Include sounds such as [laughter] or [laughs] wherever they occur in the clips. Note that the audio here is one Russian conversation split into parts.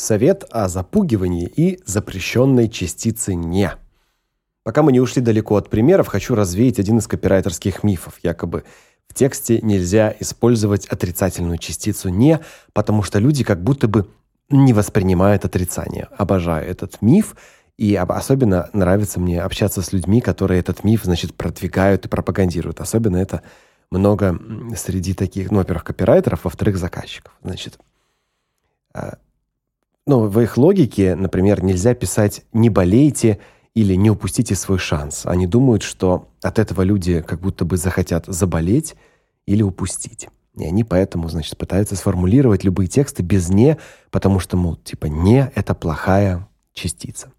Совет о запугивании и запрещенной частице не. Пока мы не ушли далеко от примеров, хочу развеять один из копирайтерских мифов. Якобы в тексте нельзя использовать отрицательную частицу не, потому что люди как будто бы не воспринимают отрицание. Обожаю этот миф, и особенно нравится мне общаться с людьми, которые этот миф, значит, продвигают и пропагандируют. Особенно это много среди таких, ну, во-первых, копирайтеров, во-вторых, заказчиков. Значит, ну, в их логике, например, нельзя писать «не болейте» или «не упустите свой шанс». Они думают, что от этого люди как будто бы захотят заболеть или упустить. И они поэтому, значит, пытаются сформулировать любые тексты без «не», потому что, мол, типа «не» — это плохая частица.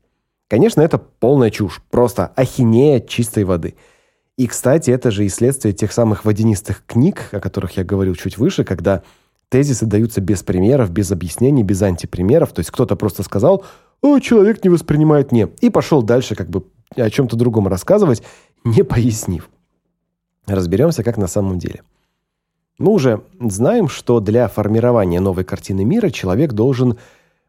Конечно, это полная чушь, просто ахинея чистой воды. И, кстати, это же и следствие тех самых водянистых книг, о которых я говорил чуть выше, когда тезисы даются без примеров, без объяснений, без антипримеров. То есть кто-то просто сказал: "О, человек не воспринимает не", и пошел дальше как бы о чем то другом рассказывать, не пояснив. Разберемся, как на самом деле. Мы уже знаем, что для формирования новой картины мира человек должен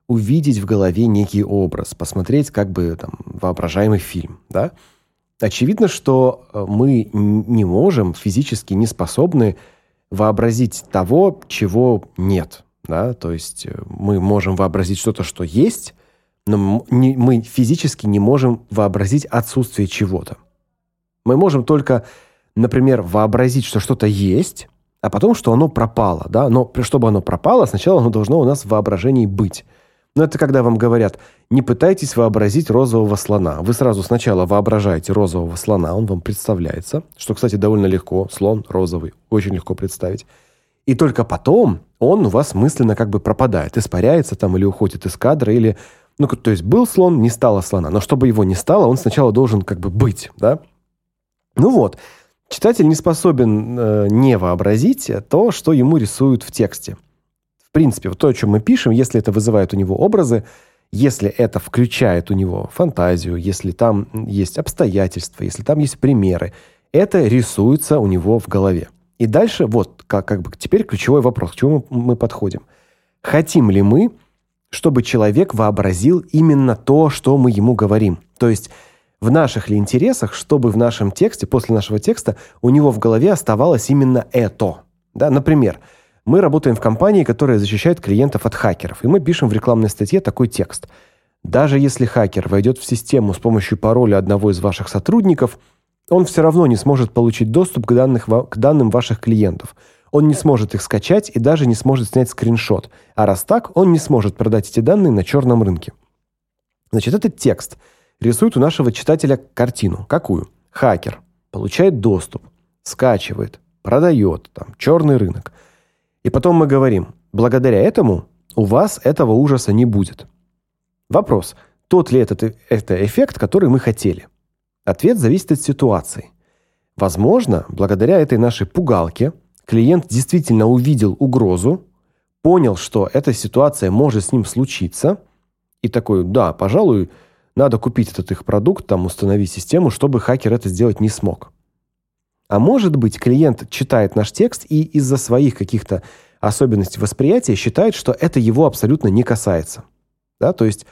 увидеть в голове некий образ, посмотреть как бы там воображаемый фильм, да? Очевидно, что э, мы не можем, физически не способны вообразить того, чего нет, да? То есть э, мы можем вообразить что-то, что есть, но мы физически не можем вообразить отсутствие чего-то. Мы можем только, например, вообразить, что что-то есть, а потом, что оно пропало, да? Но чтобы оно пропало, сначала оно должно у нас в воображении быть. Но это когда вам говорят: "Не пытайтесь вообразить розового слона". Вы сразу сначала воображаете розового слона, он вам представляется, что, кстати, довольно легко, слон розовый, очень легко представить. И только потом он у вас мысленно как бы пропадает, испаряется там или уходит из кадра или ну, то есть был слон, не стало слона, но чтобы его не стало, он сначала должен как бы быть, да? Ну вот. Читатель не способен э, не вообразить то, что ему рисуют в тексте. В принципе, вот то, о чем мы пишем, если это вызывает у него образы, если это включает у него фантазию, если там есть обстоятельства, если там есть примеры, это рисуется у него в голове. И дальше вот как как бы теперь ключевой вопрос, к чему мы подходим. Хотим ли мы, чтобы человек вообразил именно то, что мы ему говорим? То есть в наших ли интересах, чтобы в нашем тексте, после нашего текста у него в голове оставалось именно это? Да, например, мы работаем в компании, которая защищает клиентов от хакеров, и мы пишем в рекламной статье такой текст: даже если хакер войдет в систему с помощью пароля одного из ваших сотрудников, он все равно не сможет получить доступ к данных к данным ваших клиентов. Он не сможет их скачать и даже не сможет снять скриншот. А раз так, он не сможет продать эти данные на черном рынке. Значит, этот текст рисует у нашего читателя картину. Какую? Хакер получает доступ, скачивает, продает, там черный рынок. И потом мы говорим: благодаря этому у вас этого ужаса не будет. Вопрос: тот ли этот это эффект, который мы хотели? Ответ зависит от ситуации. Возможно, благодаря этой нашей пугалке клиент действительно увидел угрозу, понял, что эта ситуация может с ним случиться, и такой: "Да, пожалуй, надо купить этот их продукт, там установить систему, чтобы хакер это сделать не смог". А может быть, клиент читает наш текст и из-за своих каких-то особенностей восприятия считает, что это его абсолютно не касается. Да? То есть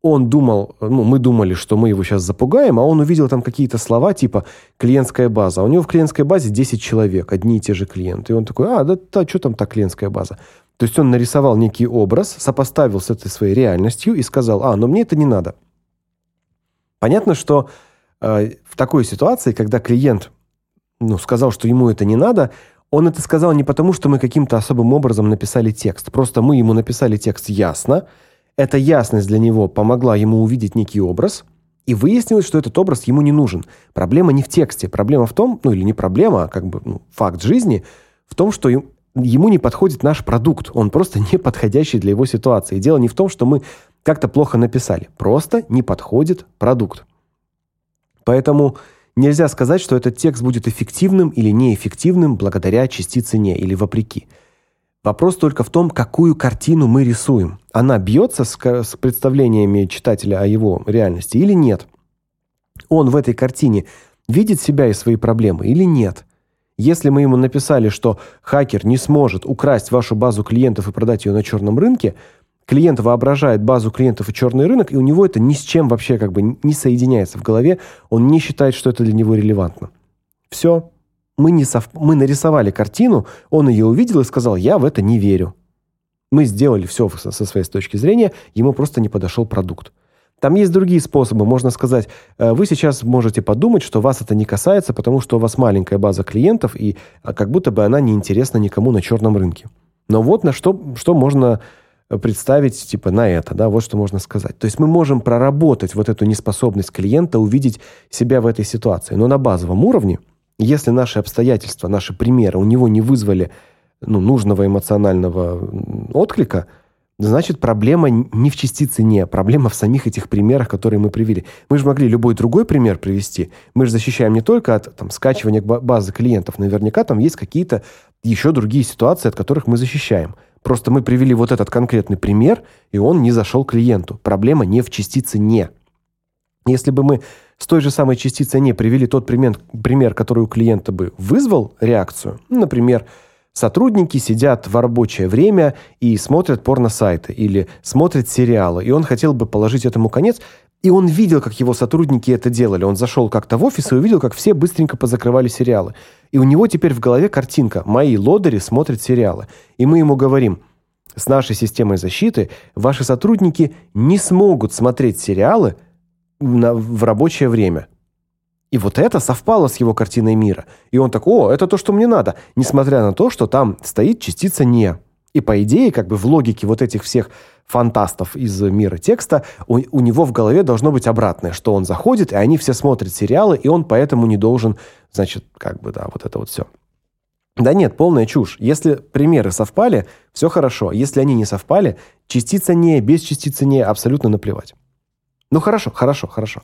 он думал, ну, мы думали, что мы его сейчас запугаем, а он увидел там какие-то слова типа клиентская база. А у него в клиентской базе 10 человек, одни и те же клиенты. И он такой: "А, да, да что там та клиентская база?" То есть он нарисовал некий образ, сопоставил с этой своей реальностью и сказал: "А, но мне это не надо". Понятно, что э, в такой ситуации, когда клиент ну, сказал, что ему это не надо, он это сказал не потому, что мы каким-то особым образом написали текст. Просто мы ему написали текст ясно. Эта ясность для него помогла ему увидеть некий образ, и выяснилось, что этот образ ему не нужен. Проблема не в тексте, проблема в том, ну или не проблема, а как бы ну, факт жизни в том, что ему не подходит наш продукт. Он просто [laughs] не подходящий для его ситуации. Дело не в том, что мы как-то плохо написали, просто не подходит продукт. Поэтому Нельзя сказать, что этот текст будет эффективным или неэффективным благодаря частице не или вопреки. Вопрос только в том, какую картину мы рисуем. Она бьется с, с представлениями читателя о его реальности или нет? Он в этой картине видит себя и свои проблемы или нет? Если мы ему написали, что хакер не сможет украсть вашу базу клиентов и продать ее на черном рынке, Клиент воображает базу клиентов и черный рынок, и у него это ни с чем вообще как бы не соединяется в голове, он не считает, что это для него релевантно. Все. Мы не сов... мы нарисовали картину, он ее увидел и сказал: "Я в это не верю". Мы сделали все со своей точки зрения, ему просто не подошел продукт. Там есть другие способы, можно сказать, э, вы сейчас можете подумать, что вас это не касается, потому что у вас маленькая база клиентов и а, как будто бы она не интересна никому на черном рынке. Но вот на что что можно представить типа на это, да, вот что можно сказать. То есть мы можем проработать вот эту неспособность клиента увидеть себя в этой ситуации, но на базовом уровне, если наши обстоятельства, наши примеры у него не вызвали ну, нужного эмоционального отклика, значит, проблема не в частице не, проблема в самих этих примерах, которые мы привели. Мы же могли любой другой пример привести. Мы же защищаем не только от там скачивания базы клиентов, наверняка там есть какие-то еще другие ситуации, от которых мы защищаем. Просто мы привели вот этот конкретный пример, и он не зашел клиенту. Проблема не в частице не. Если бы мы с той же самой частицей не привели тот пример, пример, который у клиента бы вызвал реакцию, например, Сотрудники сидят в рабочее время и смотрят порно-сайты или смотрят сериалы, и он хотел бы положить этому конец, и он видел, как его сотрудники это делали. Он зашел как-то в офис и увидел, как все быстренько позакрывали сериалы. И у него теперь в голове картинка: мои лодыри смотрят сериалы. И мы ему говорим: с нашей системой защиты ваши сотрудники не смогут смотреть сериалы на, в рабочее время. И вот это совпало с его картиной мира. И он так: "О, это то, что мне надо", несмотря на то, что там стоит частица не. И по идее, как бы в логике вот этих всех фантастов из мира текста, у, у него в голове должно быть обратное, что он заходит, и они все смотрят сериалы, и он поэтому не должен, значит, как бы, да, вот это вот все. Да нет, полная чушь. Если примеры совпали, все хорошо. Если они не совпали, частица не, без частицы не, абсолютно наплевать. Ну хорошо, хорошо, хорошо.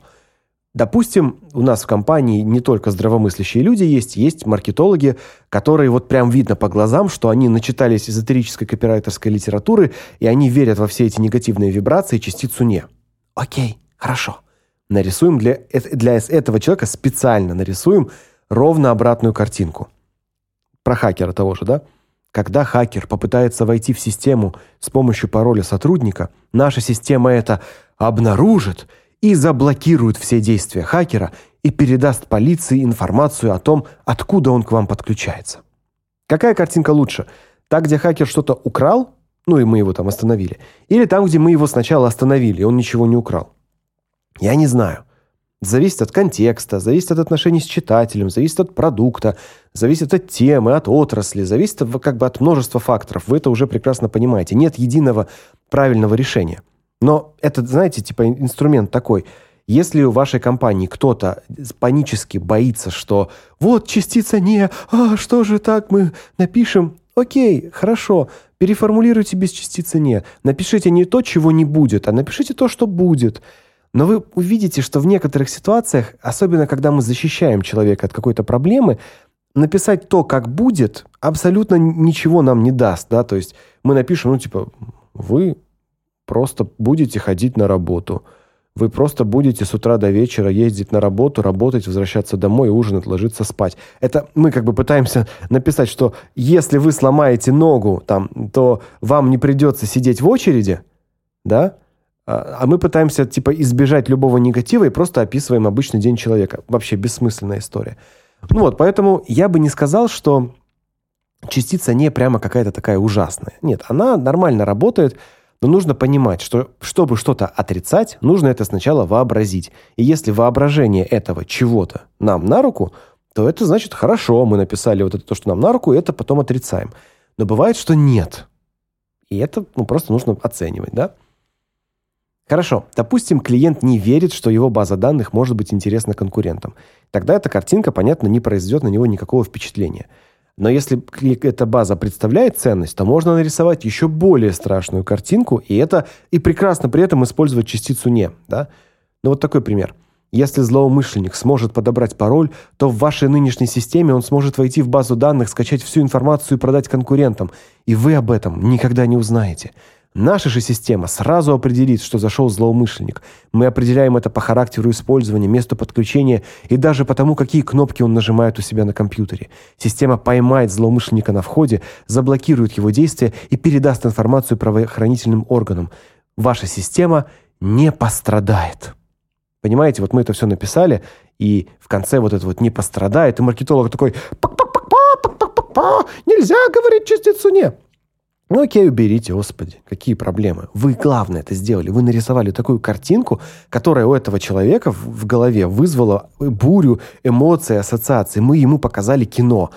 Допустим, у нас в компании не только здравомыслящие люди есть, есть маркетологи, которые вот прям видно по глазам, что они начитались эзотерической копирайтерской литературы, и они верят во все эти негативные вибрации частицу не. О'кей, хорошо. Нарисуем для для этого человека специально нарисуем ровно обратную картинку. Про хакера того же, да? Когда хакер попытается войти в систему с помощью пароля сотрудника, наша система это обнаружит и заблокирует все действия хакера и передаст полиции информацию о том, откуда он к вам подключается. Какая картинка лучше? Та, где хакер что-то украл, ну и мы его там остановили, или там, где мы его сначала остановили, и он ничего не украл? Я не знаю. Зависит от контекста, зависит от отношений с читателем, зависит от продукта, зависит от темы, от отрасли, зависит как бы от множества факторов. Вы это уже прекрасно понимаете. Нет единого правильного решения. Но это, знаете, типа инструмент такой. Если у вашей компании кто-то панически боится, что вот частица не, а что же так мы напишем? О'кей, хорошо. Переформулируйте без частицы не. Напишите не то, чего не будет, а напишите то, что будет. Но вы увидите, что в некоторых ситуациях, особенно когда мы защищаем человека от какой-то проблемы, написать то, как будет, абсолютно ничего нам не даст, да? То есть мы напишем, ну типа вы просто будете ходить на работу. Вы просто будете с утра до вечера ездить на работу, работать, возвращаться домой, ужинать, ложиться спать. Это мы как бы пытаемся написать, что если вы сломаете ногу, там, то вам не придется сидеть в очереди, да? А, а мы пытаемся типа избежать любого негатива и просто описываем обычный день человека. Вообще бессмысленная история. Ну вот, поэтому я бы не сказал, что частица не прямо какая-то такая ужасная. Нет, она нормально работает. Но нужно понимать, что чтобы что-то отрицать, нужно это сначала вообразить. И если воображение этого чего-то нам на руку, то это значит хорошо, мы написали вот это то, что нам на руку, и это потом отрицаем. Но бывает, что нет. И это ну, просто нужно оценивать, да? Хорошо, допустим, клиент не верит, что его база данных может быть интересна конкурентам. Тогда эта картинка, понятно, не произведет на него никакого впечатления. Но если эта база представляет ценность, то можно нарисовать еще более страшную картинку, и это и прекрасно при этом использовать частицу не, да? Ну вот такой пример. Если злоумышленник сможет подобрать пароль, то в вашей нынешней системе он сможет войти в базу данных, скачать всю информацию и продать конкурентам, и вы об этом никогда не узнаете. Наша же система сразу определит, что зашел злоумышленник. Мы определяем это по характеру использования, месту подключения и даже по тому, какие кнопки он нажимает у себя на компьютере. Система поймает злоумышленника на входе, заблокирует его действия и передаст информацию правоохранительным органам. Ваша система не пострадает. Понимаете, вот мы это все написали, и в конце вот это вот не пострадает, и маркетолог такой: "Нельзя говорить частицу не". Ну окей, уберите, господи, какие проблемы. Вы главное это сделали. Вы нарисовали такую картинку, которая у этого человека в голове вызвала бурю эмоций, ассоциаций. Мы ему показали кино.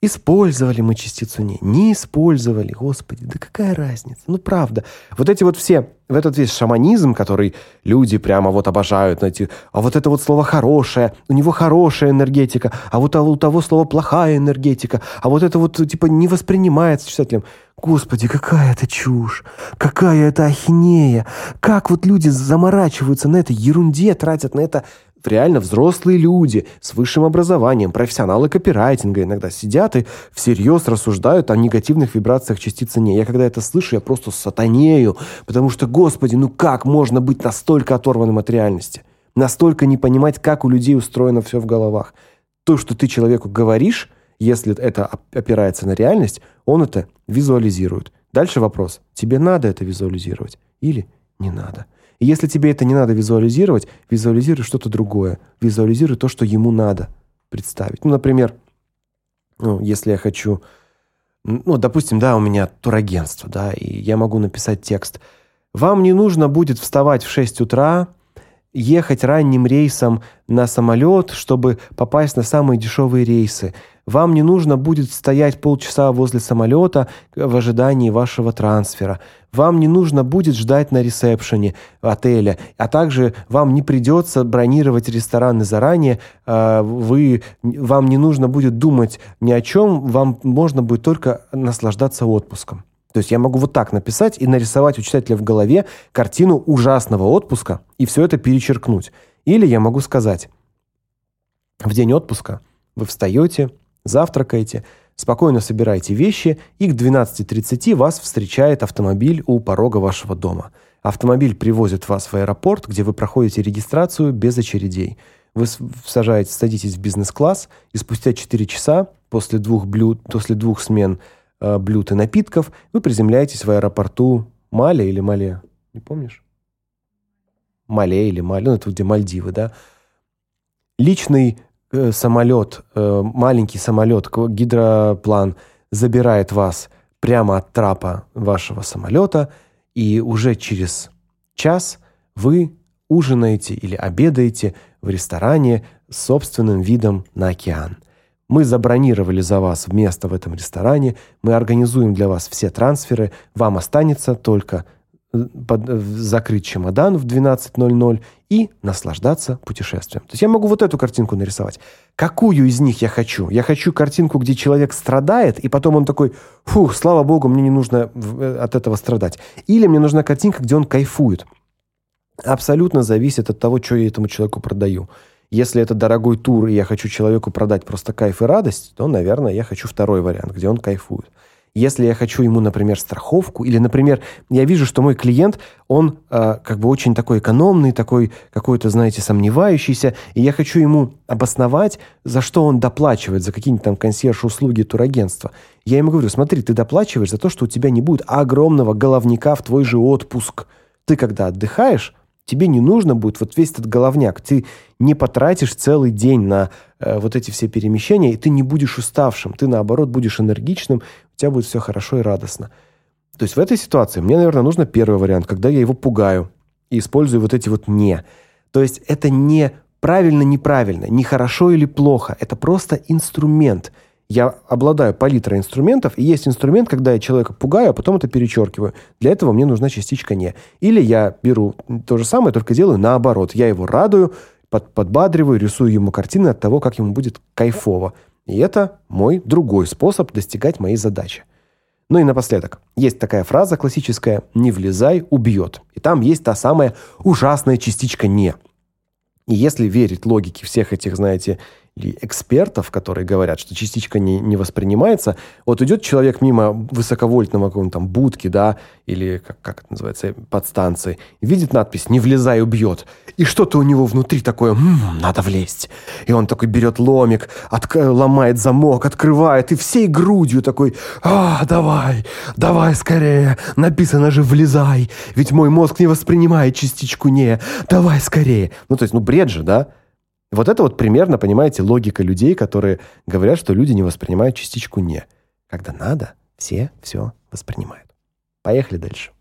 Использовали мы частицу не, не использовали, господи, да какая разница? Ну правда. Вот эти вот все, в этот весь шаманизм, который люди прямо вот обожают, знаете, а вот это вот слово хорошее, у него хорошая энергетика, а вот у того слова плохая энергетика, а вот это вот типа не воспринимается читателем. Господи, какая это чушь, какая это ахинея. Как вот люди заморачиваются на этой ерунде, тратят на это реально взрослые люди с высшим образованием, профессионалы копирайтинга иногда сидят и всерьез рассуждают о негативных вибрациях частицы «не». Я когда это слышу, я просто сатанею, потому что, господи, ну как можно быть настолько оторванным от реальности? Настолько не понимать, как у людей устроено все в головах. То, что ты человеку говоришь, если это опирается на реальность, он это визуализирует. Дальше вопрос: тебе надо это визуализировать или не надо? И если тебе это не надо визуализировать, визуализируй что-то другое. Визуализируй то, что ему надо представить. Ну, например, ну, если я хочу ну, допустим, да, у меня турагентство, да, и я могу написать текст. Вам не нужно будет вставать в 6 утра, ехать ранним рейсом на самолет, чтобы попасть на самые дешевые рейсы. Вам не нужно будет стоять полчаса возле самолета в ожидании вашего трансфера. Вам не нужно будет ждать на ресепшене отеля, а также вам не придется бронировать рестораны заранее. А, вы вам не нужно будет думать ни о чем, вам можно будет только наслаждаться отпуском. То есть я могу вот так написать и нарисовать у читателя в голове картину ужасного отпуска и все это перечеркнуть. Или я могу сказать: в день отпуска вы встаете, завтракаете, спокойно собираете вещи, и к 12:30 вас встречает автомобиль у порога вашего дома. Автомобиль привозит вас в аэропорт, где вы проходите регистрацию без очередей. Вы сажаетесь, садитесь в бизнес-класс, и спустя 4 часа после двух блюд, после двух смен э, блюд и напитков вы приземляетесь в аэропорту Мали или Мале? Не помнишь? Мале или Мали, ну это где Мальдивы, да? Личный э, самолет, э, маленький самолет, гидроплан забирает вас прямо от трапа вашего самолета, и уже через час вы ужинаете или обедаете в ресторане с собственным видом на океан. Мы забронировали за вас место в этом ресторане, мы организуем для вас все трансферы, вам останется только под, закрыть чемодан в 12:00 и наслаждаться путешествием. То есть я могу вот эту картинку нарисовать. Какую из них я хочу? Я хочу картинку, где человек страдает, и потом он такой: "Фух, слава богу, мне не нужно э, от этого страдать". Или мне нужна картинка, где он кайфует. Абсолютно зависит от того, что я этому человеку продаю. Если это дорогой тур, и я хочу человеку продать просто кайф и радость, то, наверное, я хочу второй вариант, где он кайфует. Если я хочу ему, например, страховку, или, например, я вижу, что мой клиент, он э, как бы очень такой экономный, такой какой-то, знаете, сомневающийся, и я хочу ему обосновать, за что он доплачивает, за какие-нибудь там консьерж-услуги турагентства. Я ему говорю: "Смотри, ты доплачиваешь за то, что у тебя не будет огромного головника в твой же отпуск. Ты когда отдыхаешь, тебе не нужно будет вот весь этот головняк. Ты не потратишь целый день на э, вот эти все перемещения, и ты не будешь уставшим. Ты наоборот будешь энергичным, у тебя будет все хорошо и радостно. То есть в этой ситуации мне, наверное, нужно первый вариант, когда я его пугаю и использую вот эти вот не. То есть это не правильно, неправильно, не хорошо или плохо, это просто инструмент. Я обладаю палитрой инструментов, и есть инструмент, когда я человека пугаю, а потом это перечеркиваю. Для этого мне нужна частичка не. Или я беру то же самое, только делаю наоборот. Я его радую, под подбадриваю, рисую ему картины от того, как ему будет кайфово. И это мой другой способ достигать моей задачи. Ну и напоследок. Есть такая фраза классическая: "Не влезай, убьет". И там есть та самая ужасная частичка не. И если верить логике всех этих, знаете, или экспертов, которые говорят, что частичка не, не воспринимается. Вот идет человек мимо высоковольтного какого-нибудь там будки, да, или как, как это называется, подстанции, видит надпись «Не влезай, убьет». И что-то у него внутри такое «М-м, надо влезть». И он такой берет ломик, от, ломает замок, открывает, и всей грудью такой «А, давай, давай скорее, написано же «влезай», ведь мой мозг не воспринимает частичку «не», давай скорее. Ну, то есть, ну, бред же, да? Вот это вот примерно, понимаете, логика людей, которые говорят, что люди не воспринимают частичку «не». Когда надо, все все воспринимают. Поехали дальше.